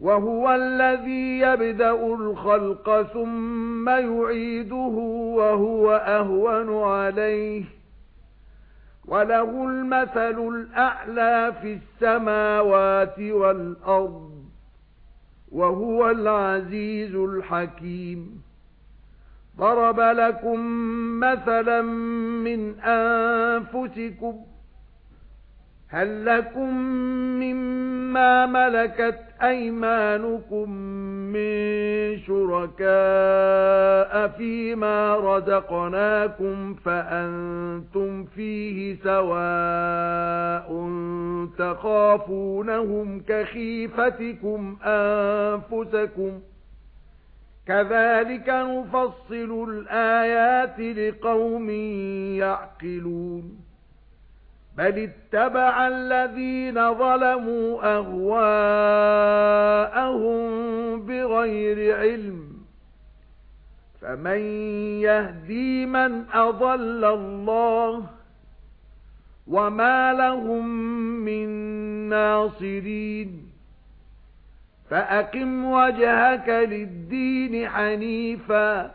وَهُوَ الَّذِي يَبْدَأُ الْخَلْقَ ثُمَّ يُعِيدُهُ وَهُوَ أَهْوَنُ عَلَيْهِ. وَلَهُ الْمَثَلُ الْأَعْلَى فِي السَّمَاوَاتِ وَالْأَرْضِ وَهُوَ الْعَزِيزُ الْحَكِيمُ. ضَرَبَ لَكُم مَّثَلًا مِّنْ أَنفُسِكُمْ هَل لَّكُم مِّمَّا مَلَكَتْ أَيْمَانُكُمْ مِن شُرَكَاءَ فِيمَا رَزَقْنَاكُمْ فَأَنتُمْ فِيهِ سَوَاءٌ تَخَافُونَهُمْ كَخِيفَتِكُمْ أَنفُسَكُمْ كَذَلِكَ نُفَصِّلُ الْآيَاتِ لِقَوْمٍ يَعْقِلُونَ بَلِ اتَّبَعَ الَّذِينَ ظَلَمُوا أَهْوَاءَهُم بِغَيْرِ عِلْمٍ فَمَن يَهْدِي مَن أَضَلَّ اللَّهُ وَمَا لَهُم مِّن نَّاصِرِينَ فَأَقِمْ وَجْهَكَ لِلدِّينِ حَنِيفًا